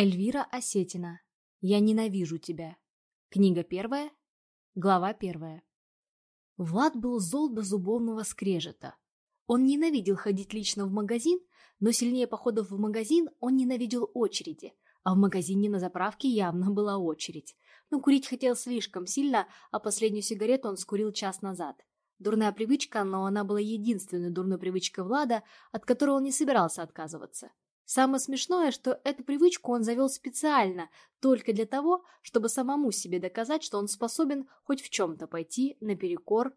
Эльвира Осетина. Я ненавижу тебя. Книга первая, глава первая. Влад был зол до зубовного скрежета. Он ненавидел ходить лично в магазин, но сильнее походов в магазин он ненавидел очереди, а в магазине на заправке явно была очередь. Но курить хотел слишком сильно, а последнюю сигарету он скурил час назад. Дурная привычка, но она была единственной дурной привычкой Влада, от которой он не собирался отказываться. Самое смешное, что эту привычку он завел специально, только для того, чтобы самому себе доказать, что он способен хоть в чем-то пойти наперекор.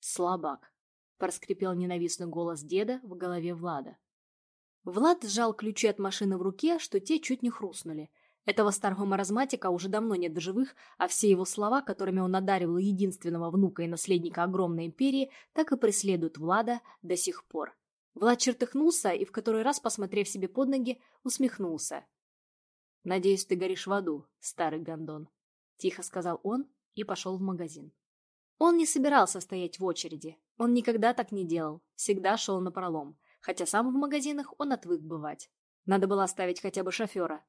«Слабак», — проскрипел ненавистный голос деда в голове Влада. Влад сжал ключи от машины в руке, что те чуть не хрустнули. Этого старого маразматика уже давно нет до живых, а все его слова, которыми он одаривал единственного внука и наследника огромной империи, так и преследуют Влада до сих пор. Влад чертыхнулся и, в который раз, посмотрев себе под ноги, усмехнулся. «Надеюсь, ты горишь в аду, старый гондон», — тихо сказал он и пошел в магазин. Он не собирался стоять в очереди. Он никогда так не делал, всегда шел на пролом, хотя сам в магазинах он отвык бывать. Надо было оставить хотя бы шофера.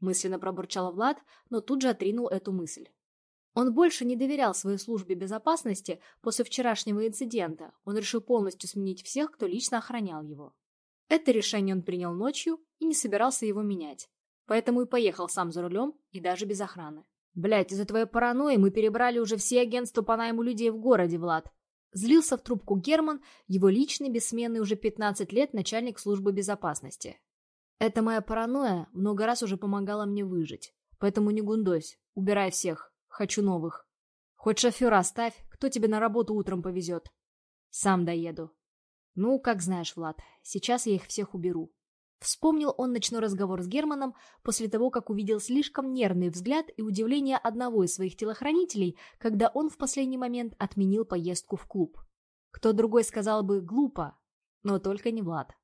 Мысленно пробурчал Влад, но тут же отринул эту мысль. Он больше не доверял своей службе безопасности после вчерашнего инцидента. Он решил полностью сменить всех, кто лично охранял его. Это решение он принял ночью и не собирался его менять. Поэтому и поехал сам за рулем и даже без охраны. Блять, из-за твоей паранойи мы перебрали уже все агентства по найму людей в городе, Влад. Злился в трубку Герман, его личный, бессменный уже 15 лет начальник службы безопасности. Эта моя паранойя много раз уже помогала мне выжить. Поэтому не гундось, убирай всех, Хочу новых. Хоть шофера оставь, кто тебе на работу утром повезет. Сам доеду. Ну, как знаешь, Влад, сейчас я их всех уберу. Вспомнил он ночной разговор с Германом после того, как увидел слишком нервный взгляд и удивление одного из своих телохранителей, когда он в последний момент отменил поездку в клуб. Кто другой сказал бы «глупо», но только не Влад.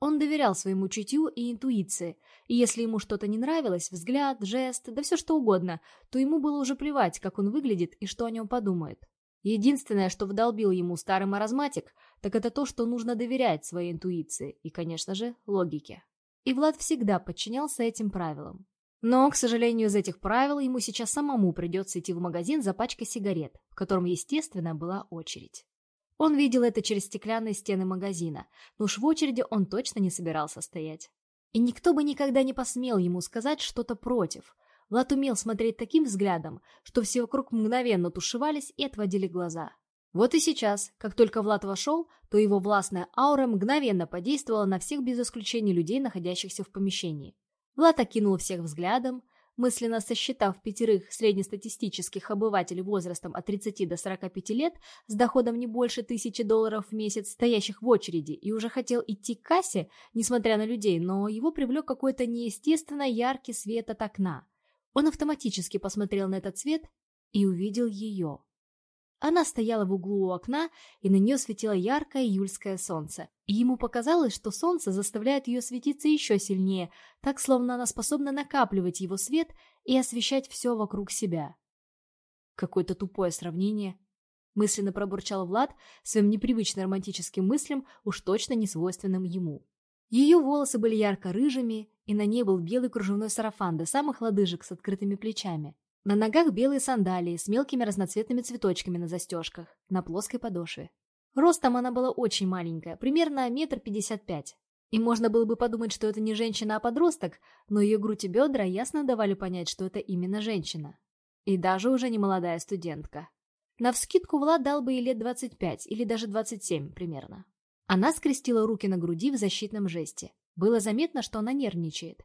Он доверял своему чутью и интуиции, и если ему что-то не нравилось, взгляд, жест, да все что угодно, то ему было уже плевать, как он выглядит и что о нем подумает. Единственное, что вдолбил ему старый маразматик, так это то, что нужно доверять своей интуиции и, конечно же, логике. И Влад всегда подчинялся этим правилам. Но, к сожалению, из этих правил ему сейчас самому придется идти в магазин за пачкой сигарет, в котором, естественно, была очередь. Он видел это через стеклянные стены магазина, но уж в очереди он точно не собирался стоять. И никто бы никогда не посмел ему сказать что-то против. Влад умел смотреть таким взглядом, что все вокруг мгновенно тушевались и отводили глаза. Вот и сейчас, как только Влад вошел, то его властная аура мгновенно подействовала на всех без исключения людей, находящихся в помещении. Влад окинул всех взглядом, мысленно сосчитав пятерых среднестатистических обывателей возрастом от 30 до 45 лет с доходом не больше тысячи долларов в месяц, стоящих в очереди, и уже хотел идти к кассе, несмотря на людей, но его привлек какой-то неестественно яркий свет от окна. Он автоматически посмотрел на этот свет и увидел ее. Она стояла в углу у окна, и на нее светило яркое июльское солнце. И ему показалось, что солнце заставляет ее светиться еще сильнее, так словно она способна накапливать его свет и освещать все вокруг себя. Какое-то тупое сравнение. Мысленно пробурчал Влад своим непривычно романтическим мыслям, уж точно не свойственным ему. Ее волосы были ярко-рыжими, и на ней был белый кружевной сарафан до самых лодыжек с открытыми плечами. На ногах белые сандалии с мелкими разноцветными цветочками на застежках, на плоской подошве. Ростом она была очень маленькая, примерно метр пятьдесят пять. И можно было бы подумать, что это не женщина, а подросток, но ее грудь и бедра ясно давали понять, что это именно женщина. И даже уже не молодая студентка. Навскидку Влад дал бы ей лет 25 или даже 27 примерно. Она скрестила руки на груди в защитном жесте. Было заметно, что она нервничает.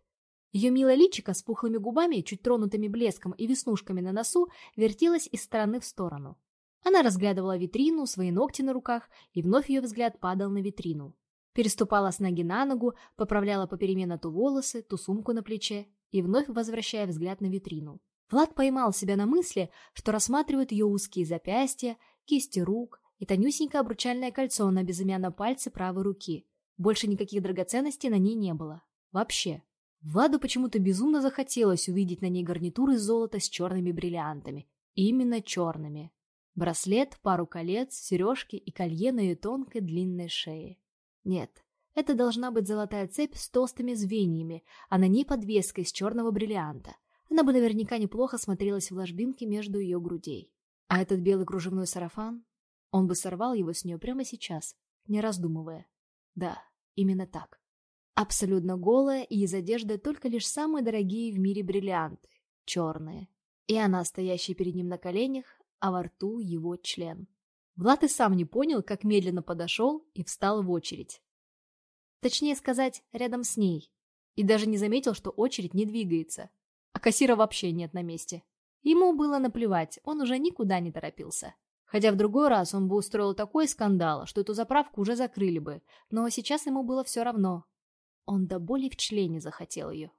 Ее милое личико с пухлыми губами, чуть тронутыми блеском и веснушками на носу вертелось из стороны в сторону. Она разглядывала витрину, свои ногти на руках, и вновь ее взгляд падал на витрину. Переступала с ноги на ногу, поправляла попеременно ту волосы, ту сумку на плече, и вновь возвращая взгляд на витрину. Влад поймал себя на мысли, что рассматривает ее узкие запястья, кисти рук и тонюсенькое обручальное кольцо на безымянном пальце правой руки. Больше никаких драгоценностей на ней не было. Вообще. Владу почему-то безумно захотелось увидеть на ней гарнитур из золота с черными бриллиантами. Именно черными. Браслет, пару колец, сережки и колье на ее тонкой длинной шее. Нет, Это должна быть золотая цепь с толстыми звеньями, а на ней подвеска из черного бриллианта. Она бы наверняка неплохо смотрелась в ложбинке между ее грудей. А этот белый кружевной сарафан? Он бы сорвал его с нее прямо сейчас, не раздумывая. Да, именно так. Абсолютно голая и из одежды только лишь самые дорогие в мире бриллианты, черные. И она, стоящая перед ним на коленях, а во рту его член. Влад и сам не понял, как медленно подошел и встал в очередь. Точнее сказать, рядом с ней. И даже не заметил, что очередь не двигается. А кассира вообще нет на месте. Ему было наплевать, он уже никуда не торопился. Хотя в другой раз он бы устроил такой скандал, что эту заправку уже закрыли бы, но сейчас ему было все равно. Он до боли в члене захотел ее.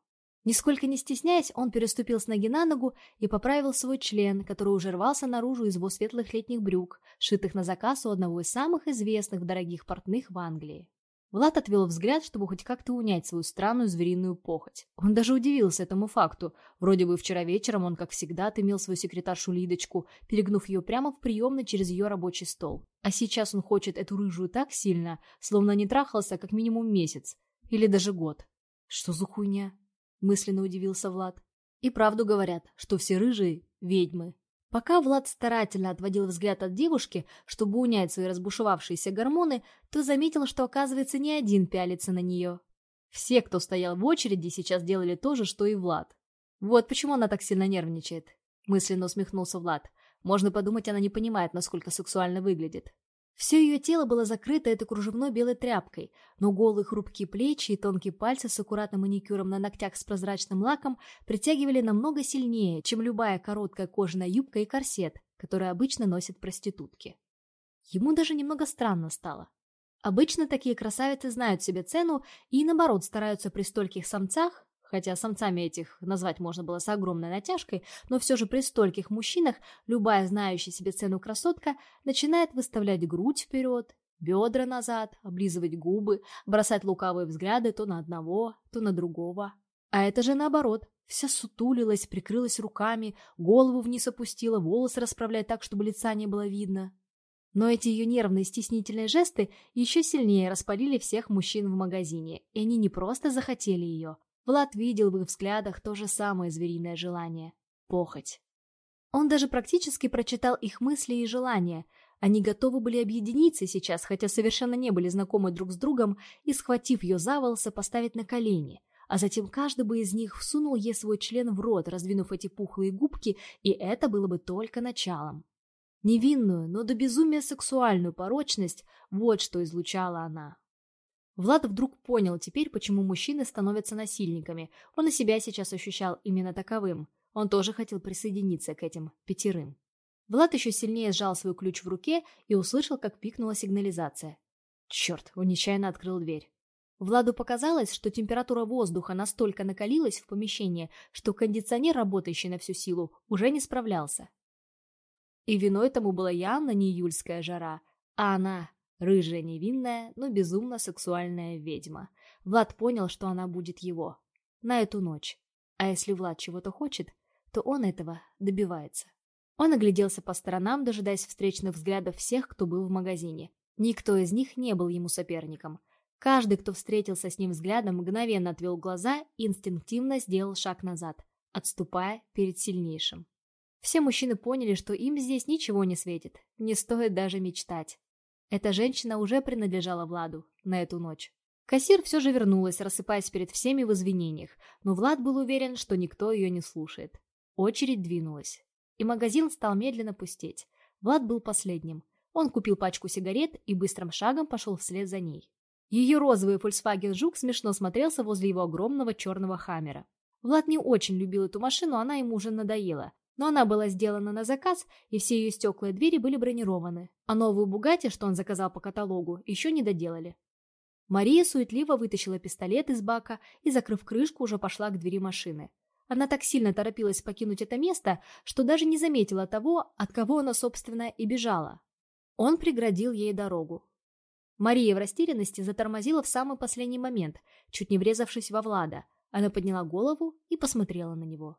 Нисколько не стесняясь, он переступил с ноги на ногу и поправил свой член, который уже рвался наружу из его светлых летних брюк, шитых на заказ у одного из самых известных дорогих портных в Англии. Влад отвел взгляд, чтобы хоть как-то унять свою странную звериную похоть. Он даже удивился этому факту. Вроде бы вчера вечером он, как всегда, отымел свою секретаршу Лидочку, перегнув ее прямо в приемной через ее рабочий стол. А сейчас он хочет эту рыжую так сильно, словно не трахался как минимум месяц. Или даже год. Что за хуйня? мысленно удивился Влад. И правду говорят, что все рыжие – ведьмы. Пока Влад старательно отводил взгляд от девушки, чтобы унять свои разбушевавшиеся гормоны, то заметил, что, оказывается, не один пялится на нее. Все, кто стоял в очереди, сейчас делали то же, что и Влад. Вот почему она так сильно нервничает. Мысленно усмехнулся Влад. Можно подумать, она не понимает, насколько сексуально выглядит. Все ее тело было закрыто этой кружевной белой тряпкой, но голые хрупкие плечи и тонкие пальцы с аккуратным маникюром на ногтях с прозрачным лаком притягивали намного сильнее, чем любая короткая кожаная юбка и корсет, которые обычно носят проститутки. Ему даже немного странно стало. Обычно такие красавицы знают себе цену и, наоборот, стараются при стольких самцах Хотя самцами этих назвать можно было с огромной натяжкой, но все же при стольких мужчинах любая знающая себе цену красотка начинает выставлять грудь вперед, бедра назад, облизывать губы, бросать лукавые взгляды то на одного, то на другого. А это же наоборот. Вся сутулилась, прикрылась руками, голову вниз опустила, волосы расправляя так, чтобы лица не было видно. Но эти ее нервные стеснительные жесты еще сильнее распалили всех мужчин в магазине, и они не просто захотели ее, Влад видел в их взглядах то же самое звериное желание – похоть. Он даже практически прочитал их мысли и желания. Они готовы были объединиться сейчас, хотя совершенно не были знакомы друг с другом, и, схватив ее за волосы, поставить на колени. А затем каждый бы из них всунул ей свой член в рот, раздвинув эти пухлые губки, и это было бы только началом. Невинную, но до безумия сексуальную порочность – вот что излучала она. Влад вдруг понял теперь, почему мужчины становятся насильниками. Он и себя сейчас ощущал именно таковым. Он тоже хотел присоединиться к этим пятерым. Влад еще сильнее сжал свой ключ в руке и услышал, как пикнула сигнализация. Черт, он нечаянно открыл дверь. Владу показалось, что температура воздуха настолько накалилась в помещении, что кондиционер, работающий на всю силу, уже не справлялся. И виной тому была явно не июльская жара, а она, Рыжая невинная, но безумно сексуальная ведьма. Влад понял, что она будет его. На эту ночь. А если Влад чего-то хочет, то он этого добивается. Он огляделся по сторонам, дожидаясь встречных взглядов всех, кто был в магазине. Никто из них не был ему соперником. Каждый, кто встретился с ним взглядом, мгновенно отвел глаза и инстинктивно сделал шаг назад, отступая перед сильнейшим. Все мужчины поняли, что им здесь ничего не светит, не стоит даже мечтать. Эта женщина уже принадлежала Владу на эту ночь. Кассир все же вернулась, рассыпаясь перед всеми в извинениях, но Влад был уверен, что никто ее не слушает. Очередь двинулась. И магазин стал медленно пустеть. Влад был последним. Он купил пачку сигарет и быстрым шагом пошел вслед за ней. Ее розовый Volkswagen Жук смешно смотрелся возле его огромного черного Хаммера. Влад не очень любил эту машину, она ему уже надоела но она была сделана на заказ, и все ее стекла и двери были бронированы, а новую «Бугатти», что он заказал по каталогу, еще не доделали. Мария суетливо вытащила пистолет из бака и, закрыв крышку, уже пошла к двери машины. Она так сильно торопилась покинуть это место, что даже не заметила того, от кого она, собственно, и бежала. Он преградил ей дорогу. Мария в растерянности затормозила в самый последний момент, чуть не врезавшись во Влада. Она подняла голову и посмотрела на него.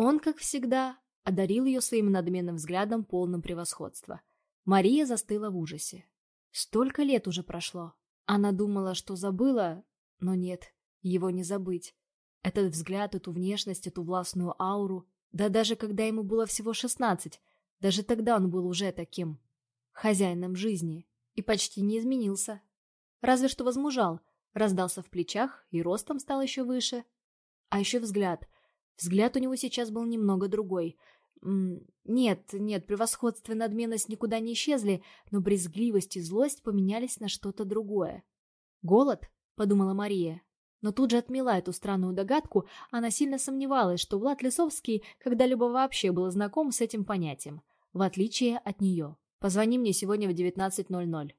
Он, как всегда, одарил ее своим надменным взглядом полным превосходства. Мария застыла в ужасе. Столько лет уже прошло, Она думала, что забыла, но нет, его не забыть. Этот взгляд, эту внешность, эту властную ауру. Да даже когда ему было всего шестнадцать, даже тогда он был уже таким. Хозяином жизни. И почти не изменился. Разве что возмужал, раздался в плечах и ростом стал еще выше. А еще взгляд. Взгляд у него сейчас был немного другой. Нет, нет, превосходство и надменность никуда не исчезли, но брезгливость и злость поменялись на что-то другое. «Голод?» — подумала Мария. Но тут же отмела эту странную догадку, она сильно сомневалась, что Влад Лисовский когда-либо вообще был знаком с этим понятием, в отличие от нее. «Позвони мне сегодня в 19.00».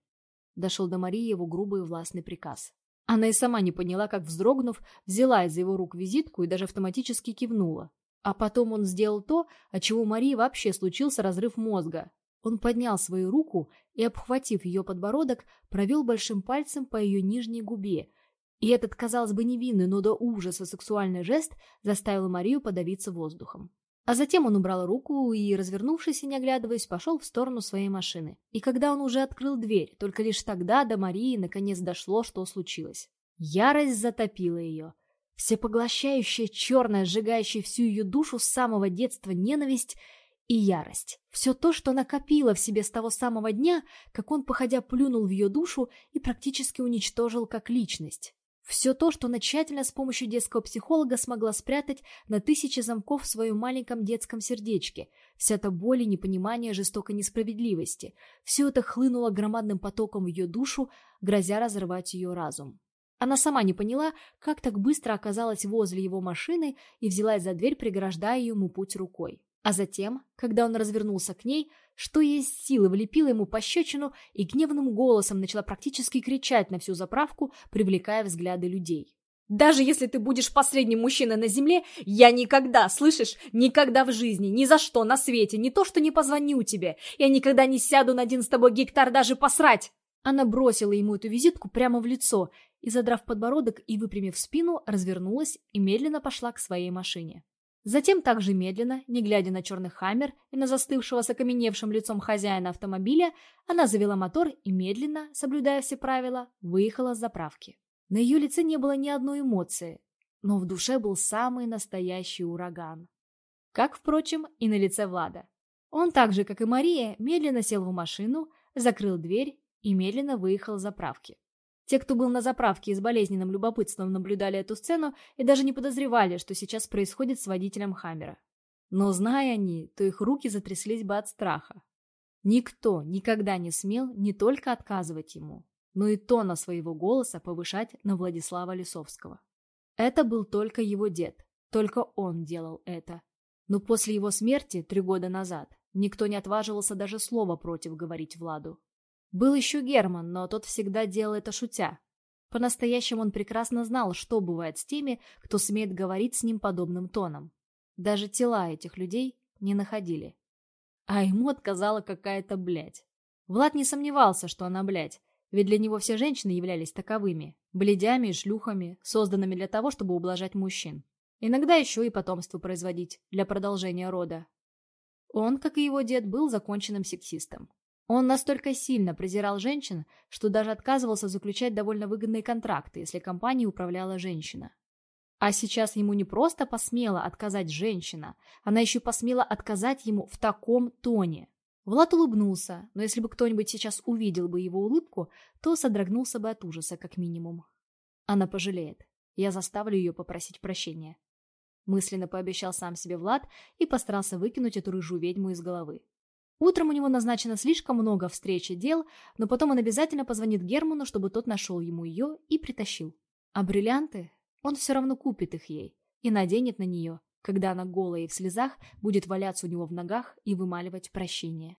Дошел до Марии его грубый властный приказ. Она и сама не поняла, как, вздрогнув, взяла из его рук визитку и даже автоматически кивнула. А потом он сделал то, от чего Марии вообще случился разрыв мозга. Он поднял свою руку и, обхватив ее подбородок, провел большим пальцем по ее нижней губе. И этот, казалось бы, невинный, но до ужаса сексуальный жест заставил Марию подавиться воздухом. А затем он убрал руку и, развернувшись и не оглядываясь, пошел в сторону своей машины. И когда он уже открыл дверь, только лишь тогда до Марии наконец дошло, что случилось. Ярость затопила ее. Всепоглощающая, черная, сжигающая всю ее душу с самого детства ненависть и ярость. Все то, что накопила в себе с того самого дня, как он, походя, плюнул в ее душу и практически уничтожил как личность. Все то, что она тщательно с помощью детского психолога смогла спрятать на тысячи замков в своем маленьком детском сердечке, вся эта боль и непонимание жестокой несправедливости, все это хлынуло громадным потоком в ее душу, грозя разрывать ее разум. Она сама не поняла, как так быстро оказалась возле его машины и взялась за дверь, преграждая ему путь рукой. А затем, когда он развернулся к ней, что есть силы, влепила ему пощечину и гневным голосом начала практически кричать на всю заправку, привлекая взгляды людей. «Даже если ты будешь последним мужчиной на земле, я никогда, слышишь, никогда в жизни, ни за что на свете, не то что не позвоню тебе, я никогда не сяду на один с тобой гектар даже посрать!» Она бросила ему эту визитку прямо в лицо и, задрав подбородок и выпрямив спину, развернулась и медленно пошла к своей машине. Затем также медленно, не глядя на черный хаммер и на застывшего с окаменевшим лицом хозяина автомобиля, она завела мотор и медленно, соблюдая все правила, выехала с заправки. На ее лице не было ни одной эмоции, но в душе был самый настоящий ураган. Как, впрочем, и на лице Влада. Он так же, как и Мария, медленно сел в машину, закрыл дверь и медленно выехал с заправки. Те, кто был на заправке и с болезненным любопытством наблюдали эту сцену и даже не подозревали, что сейчас происходит с водителем Хаммера. Но зная они, то их руки затряслись бы от страха. Никто никогда не смел не только отказывать ему, но и тона своего голоса повышать на Владислава Лисовского. Это был только его дед, только он делал это. Но после его смерти, три года назад, никто не отваживался даже слова против говорить Владу. Был еще Герман, но тот всегда делал это шутя. По-настоящему он прекрасно знал, что бывает с теми, кто смеет говорить с ним подобным тоном. Даже тела этих людей не находили. А ему отказала какая-то блядь. Влад не сомневался, что она блядь, ведь для него все женщины являлись таковыми, бледями и шлюхами, созданными для того, чтобы ублажать мужчин. Иногда еще и потомство производить, для продолжения рода. Он, как и его дед, был законченным сексистом. Он настолько сильно презирал женщин, что даже отказывался заключать довольно выгодные контракты, если компанией управляла женщина. А сейчас ему не просто посмела отказать женщина, она еще посмела отказать ему в таком тоне. Влад улыбнулся, но если бы кто-нибудь сейчас увидел бы его улыбку, то содрогнулся бы от ужаса, как минимум. Она пожалеет. Я заставлю ее попросить прощения. Мысленно пообещал сам себе Влад и постарался выкинуть эту рыжую ведьму из головы. Утром у него назначено слишком много встреч и дел, но потом он обязательно позвонит Герману, чтобы тот нашел ему ее и притащил. А бриллианты? Он все равно купит их ей и наденет на нее, когда она голая и в слезах будет валяться у него в ногах и вымаливать прощение.